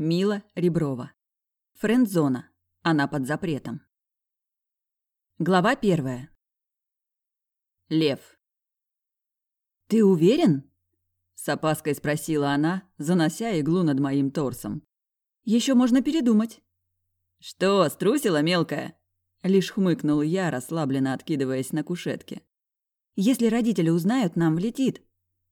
Мила Реброва. Френдзона. Она под запретом. Глава первая. Лев. «Ты уверен?» – с опаской спросила она, занося иглу над моим торсом. Еще можно передумать». «Что, струсила мелкая?» – лишь хмыкнул я, расслабленно откидываясь на кушетке. «Если родители узнают, нам влетит».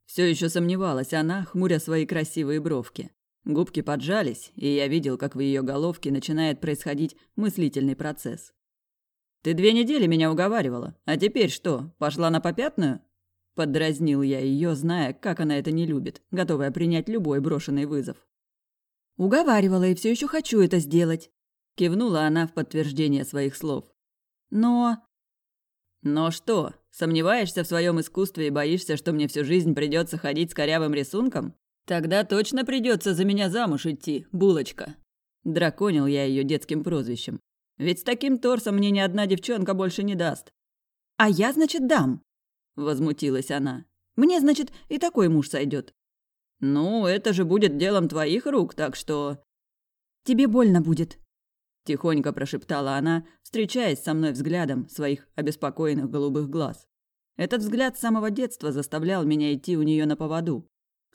Все еще сомневалась она, хмуря свои красивые бровки. Губки поджались, и я видел, как в ее головке начинает происходить мыслительный процесс. «Ты две недели меня уговаривала, а теперь что, пошла на попятную?» Поддразнил я ее, зная, как она это не любит, готовая принять любой брошенный вызов. «Уговаривала, и все еще хочу это сделать», – кивнула она в подтверждение своих слов. «Но...» «Но что, сомневаешься в своем искусстве и боишься, что мне всю жизнь придется ходить с корявым рисунком? Тогда точно придется за меня замуж идти, булочка. Драконил я ее детским прозвищем. Ведь с таким торсом мне ни одна девчонка больше не даст. А я, значит, дам. Возмутилась она. Мне, значит, и такой муж сойдет. Ну, это же будет делом твоих рук, так что... Тебе больно будет. Тихонько прошептала она, встречаясь со мной взглядом своих обеспокоенных голубых глаз. Этот взгляд с самого детства заставлял меня идти у нее на поводу.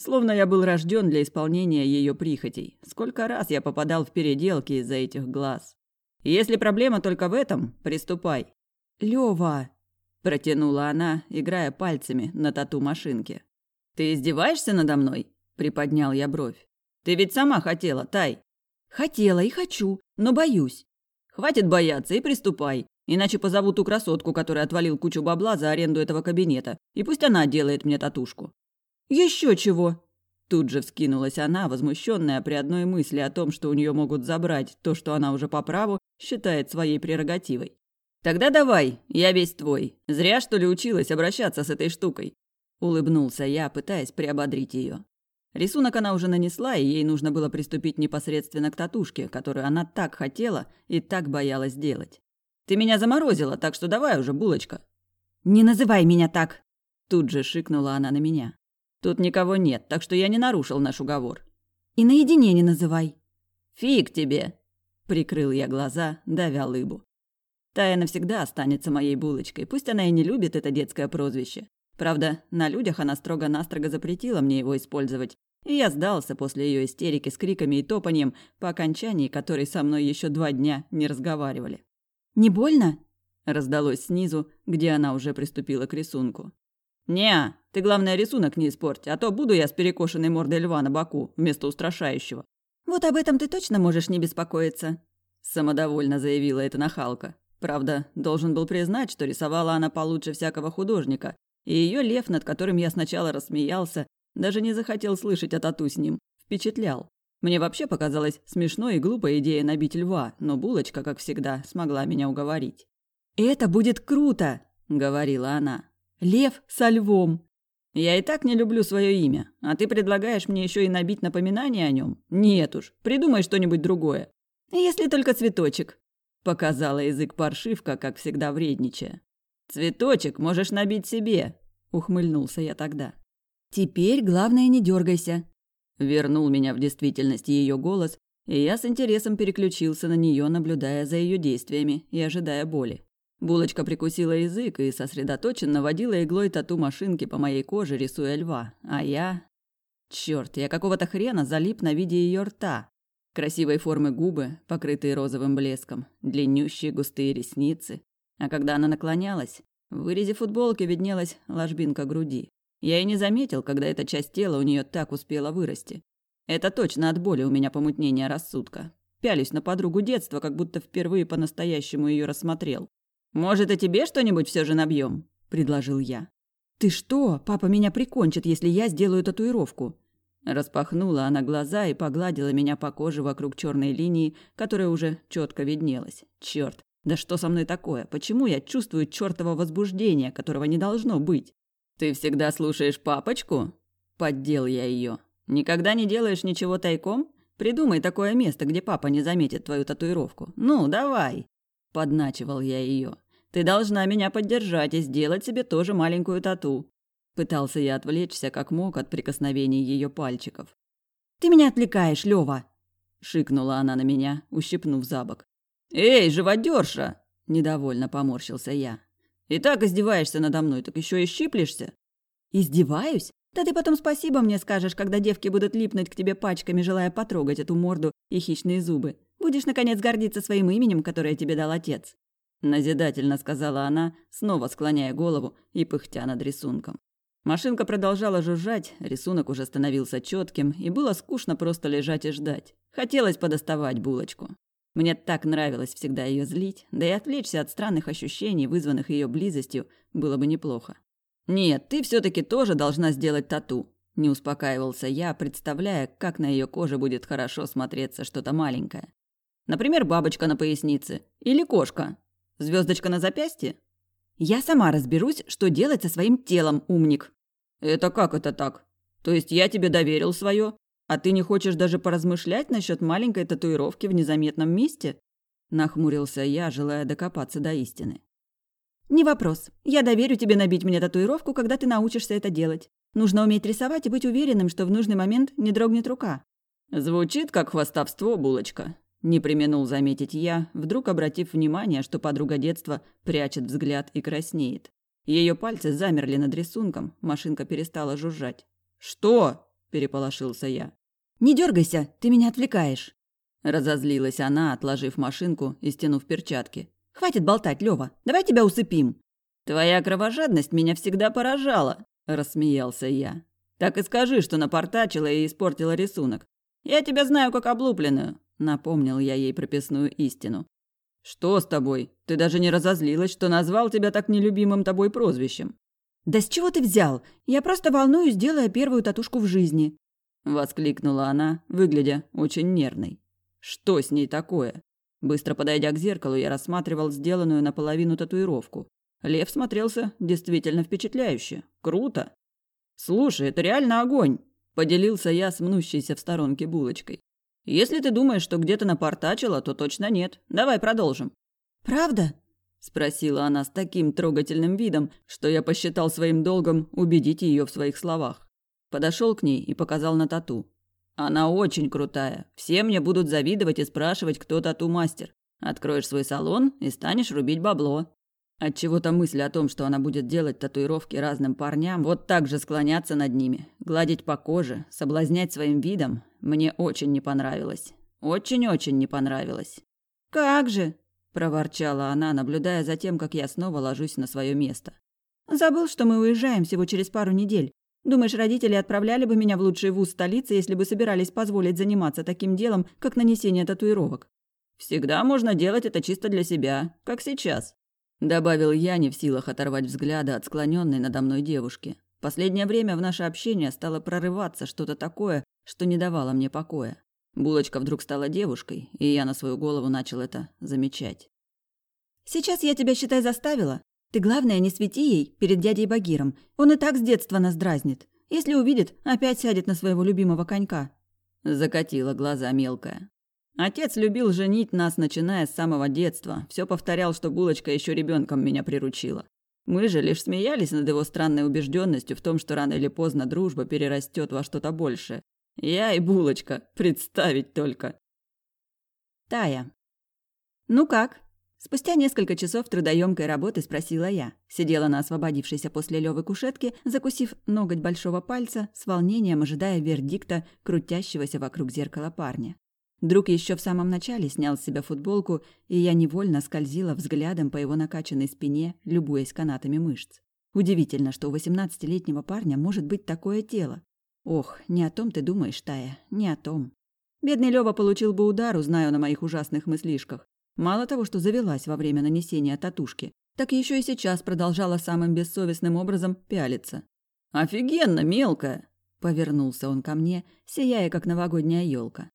Словно я был рожден для исполнения ее прихотей. Сколько раз я попадал в переделки из-за этих глаз. Если проблема только в этом, приступай. Лёва, протянула она, играя пальцами на тату-машинке. Ты издеваешься надо мной? приподнял я бровь. Ты ведь сама хотела, Тай. Хотела и хочу, но боюсь. Хватит бояться и приступай. Иначе позову ту красотку, которая отвалил кучу бабла за аренду этого кабинета, и пусть она делает мне татушку. Еще чего? Тут же вскинулась она, возмущенная при одной мысли о том, что у нее могут забрать то, что она уже по праву считает своей прерогативой. Тогда давай, я весь твой. Зря что ли училась обращаться с этой штукой. Улыбнулся я, пытаясь приободрить ее. Рисунок она уже нанесла, и ей нужно было приступить непосредственно к татушке, которую она так хотела и так боялась делать. Ты меня заморозила, так что давай уже, булочка. Не называй меня так, тут же шикнула она на меня. Тут никого нет, так что я не нарушил наш уговор. И наедине не называй. Фиг тебе, прикрыл я глаза, давя лыбу. Тая навсегда останется моей булочкой, пусть она и не любит это детское прозвище. Правда, на людях она строго-настрого запретила мне его использовать, и я сдался после ее истерики с криками и топанием, по окончании которой со мной еще два дня не разговаривали. «Не больно?» – раздалось снизу, где она уже приступила к рисунку. «Не, ты, главное, рисунок не испорть, а то буду я с перекошенной мордой льва на боку вместо устрашающего». «Вот об этом ты точно можешь не беспокоиться», – самодовольно заявила эта нахалка. Правда, должен был признать, что рисовала она получше всякого художника, и ее лев, над которым я сначала рассмеялся, даже не захотел слышать о тату с ним, впечатлял. Мне вообще показалась смешной и глупая идея набить льва, но булочка, как всегда, смогла меня уговорить. «Это будет круто!» – говорила она. Лев со львом. Я и так не люблю свое имя, а ты предлагаешь мне еще и набить напоминание о нем? Нет уж, придумай что-нибудь другое. Если только цветочек. Показала язык паршивка, как всегда вредничая. Цветочек можешь набить себе, ухмыльнулся я тогда. Теперь главное не дергайся. Вернул меня в действительность ее голос, и я с интересом переключился на нее, наблюдая за ее действиями и ожидая боли. Булочка прикусила язык и сосредоточенно водила иглой тату-машинки по моей коже, рисуя льва. А я... Чёрт, я какого-то хрена залип на виде ее рта. Красивой формы губы, покрытые розовым блеском, длиннющие густые ресницы. А когда она наклонялась, в вырезе футболки виднелась ложбинка груди. Я и не заметил, когда эта часть тела у нее так успела вырасти. Это точно от боли у меня помутнение рассудка. Пялюсь на подругу детства, как будто впервые по-настоящему ее рассмотрел. «Может, и тебе что-нибудь все же набьем?» – предложил я. «Ты что? Папа меня прикончит, если я сделаю татуировку». Распахнула она глаза и погладила меня по коже вокруг черной линии, которая уже четко виднелась. Черт, да что со мной такое? Почему я чувствую чертово возбуждение, которого не должно быть? Ты всегда слушаешь папочку? Поддел я ее. Никогда не делаешь ничего тайком? Придумай такое место, где папа не заметит твою татуировку. Ну, давай. Подначивал я ее. Ты должна меня поддержать и сделать себе тоже маленькую тату. Пытался я отвлечься как мог от прикосновений ее пальчиков. Ты меня отвлекаешь, Лёва. шикнула она на меня, ущипнув за бок. «Эй, живодерша!» – недовольно поморщился я. «И так издеваешься надо мной, так еще и щиплешься?» «Издеваюсь? Да ты потом спасибо мне скажешь, когда девки будут липнуть к тебе пачками, желая потрогать эту морду и хищные зубы. Будешь, наконец, гордиться своим именем, которое тебе дал отец». Назидательно сказала она, снова склоняя голову и пыхтя над рисунком. Машинка продолжала жужжать, рисунок уже становился четким, и было скучно просто лежать и ждать. Хотелось подоставать булочку. Мне так нравилось всегда ее злить, да и отвлечься от странных ощущений, вызванных ее близостью, было бы неплохо. «Нет, ты все таки тоже должна сделать тату», – не успокаивался я, представляя, как на ее коже будет хорошо смотреться что-то маленькое. Например, бабочка на пояснице. Или кошка. Звездочка на запястье. Я сама разберусь, что делать со своим телом, умник. Это как это так? То есть я тебе доверил свое, а ты не хочешь даже поразмышлять насчет маленькой татуировки в незаметном месте? Нахмурился я, желая докопаться до истины. Не вопрос. Я доверю тебе набить мне татуировку, когда ты научишься это делать. Нужно уметь рисовать и быть уверенным, что в нужный момент не дрогнет рука. Звучит как хвастовство, булочка. Не применул заметить я, вдруг обратив внимание, что подруга детства прячет взгляд и краснеет. Ее пальцы замерли над рисунком, машинка перестала жужжать. «Что?» – переполошился я. «Не дергайся, ты меня отвлекаешь!» Разозлилась она, отложив машинку и стянув перчатки. «Хватит болтать, Лёва, давай тебя усыпим!» «Твоя кровожадность меня всегда поражала!» – рассмеялся я. «Так и скажи, что напортачила и испортила рисунок. Я тебя знаю как облупленную. Напомнил я ей прописную истину. «Что с тобой? Ты даже не разозлилась, что назвал тебя так нелюбимым тобой прозвищем?» «Да с чего ты взял? Я просто волнуюсь, делая первую татушку в жизни», – воскликнула она, выглядя очень нервной. «Что с ней такое?» Быстро подойдя к зеркалу, я рассматривал сделанную наполовину татуировку. Лев смотрелся действительно впечатляюще. Круто. «Слушай, это реально огонь!» – поделился я с мнущейся в сторонке булочкой. Если ты думаешь, что где-то напортачила, то точно нет. Давай продолжим». «Правда?» – спросила она с таким трогательным видом, что я посчитал своим долгом убедить ее в своих словах. Подошел к ней и показал на тату. «Она очень крутая. Все мне будут завидовать и спрашивать, кто тату-мастер. Откроешь свой салон и станешь рубить бабло». Отчего-то мысль о том, что она будет делать татуировки разным парням, вот так же склоняться над ними, гладить по коже, соблазнять своим видом, мне очень не понравилось. Очень-очень не понравилось. «Как же!» – проворчала она, наблюдая за тем, как я снова ложусь на свое место. «Забыл, что мы уезжаем всего через пару недель. Думаешь, родители отправляли бы меня в лучший вуз столицы, если бы собирались позволить заниматься таким делом, как нанесение татуировок? Всегда можно делать это чисто для себя, как сейчас. Добавил я, не в силах оторвать взгляда от склоненной надо мной девушки. Последнее время в наше общение стало прорываться что-то такое, что не давало мне покоя. Булочка вдруг стала девушкой, и я на свою голову начал это замечать. «Сейчас я тебя, считай, заставила. Ты, главное, не свети ей перед дядей Багиром. Он и так с детства нас дразнит. Если увидит, опять сядет на своего любимого конька». Закатила глаза мелкая. Отец любил женить нас, начиная с самого детства. Все повторял, что булочка еще ребенком меня приручила. Мы же лишь смеялись над его странной убежденностью в том, что рано или поздно дружба перерастет во что-то большее. Я и булочка, представить только. Тая. Ну как? Спустя несколько часов трудоемкой работы спросила я. Сидела на освободившейся после Лёвы кушетке, закусив ноготь большого пальца, с волнением ожидая вердикта крутящегося вокруг зеркала парня. Друг еще в самом начале снял с себя футболку, и я невольно скользила взглядом по его накачанной спине, любуясь канатами мышц. Удивительно, что у восемнадцатилетнего парня может быть такое тело. Ох, не о том ты думаешь, Тая, не о том. Бедный Лёва получил бы удар, узнаю на моих ужасных мыслишках. Мало того, что завелась во время нанесения татушки, так еще и сейчас продолжала самым бессовестным образом пялиться. «Офигенно, мелкая!» – повернулся он ко мне, сияя, как новогодняя елка.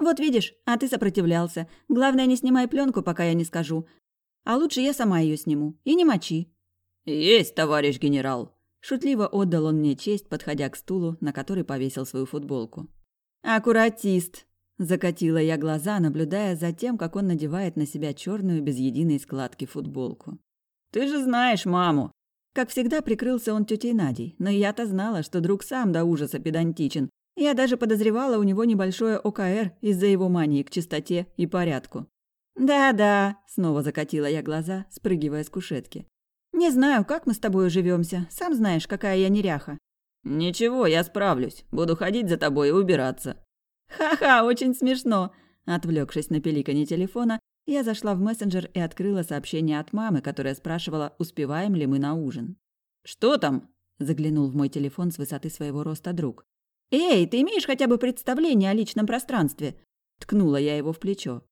«Вот видишь, а ты сопротивлялся. Главное, не снимай пленку, пока я не скажу. А лучше я сама ее сниму. И не мочи». «Есть, товарищ генерал!» Шутливо отдал он мне честь, подходя к стулу, на который повесил свою футболку. «Аккуратист!» Закатила я глаза, наблюдая за тем, как он надевает на себя черную без единой складки футболку. «Ты же знаешь маму!» Как всегда, прикрылся он тетей Надей, но я-то знала, что друг сам до ужаса педантичен, Я даже подозревала у него небольшое ОКР из-за его мании к чистоте и порядку. «Да-да», — снова закатила я глаза, спрыгивая с кушетки. «Не знаю, как мы с тобой уживемся. Сам знаешь, какая я неряха». «Ничего, я справлюсь. Буду ходить за тобой и убираться». «Ха-ха, очень смешно!» Отвлекшись на пеликанье телефона, я зашла в мессенджер и открыла сообщение от мамы, которая спрашивала, успеваем ли мы на ужин. «Что там?» – заглянул в мой телефон с высоты своего роста друг. «Эй, ты имеешь хотя бы представление о личном пространстве?» Ткнула я его в плечо.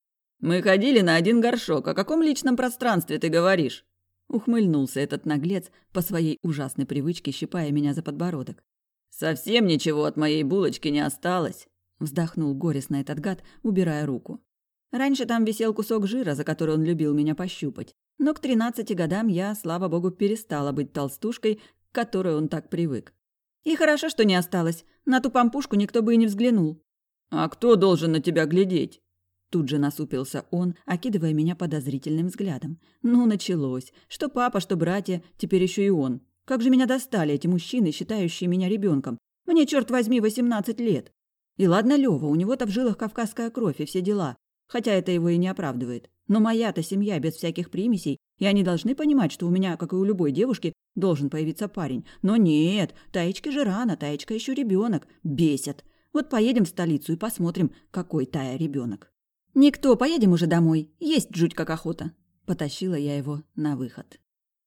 «Мы ходили на один горшок. О каком личном пространстве ты говоришь?» Ухмыльнулся этот наглец по своей ужасной привычке, щипая меня за подбородок. «Совсем ничего от моей булочки не осталось», – вздохнул горестно этот гад, убирая руку. Раньше там висел кусок жира, за который он любил меня пощупать. Но к тринадцати годам я, слава богу, перестала быть толстушкой, к которой он так привык. И хорошо, что не осталось. На ту пампушку никто бы и не взглянул. «А кто должен на тебя глядеть?» Тут же насупился он, окидывая меня подозрительным взглядом. Ну, началось. Что папа, что братья, теперь еще и он. Как же меня достали эти мужчины, считающие меня ребенком. Мне, черт возьми, восемнадцать лет. И ладно, Лева, у него-то в жилах кавказская кровь и все дела. Хотя это его и не оправдывает. Но моя-то семья без всяких примесей, и они должны понимать, что у меня, как и у любой девушки, должен появиться парень. Но нет, Таечке же рано, Таечка еще ребенок. Бесит. Вот поедем в столицу и посмотрим, какой Тая ребенок. «Никто, поедем уже домой. Есть жуть как охота». Потащила я его на выход.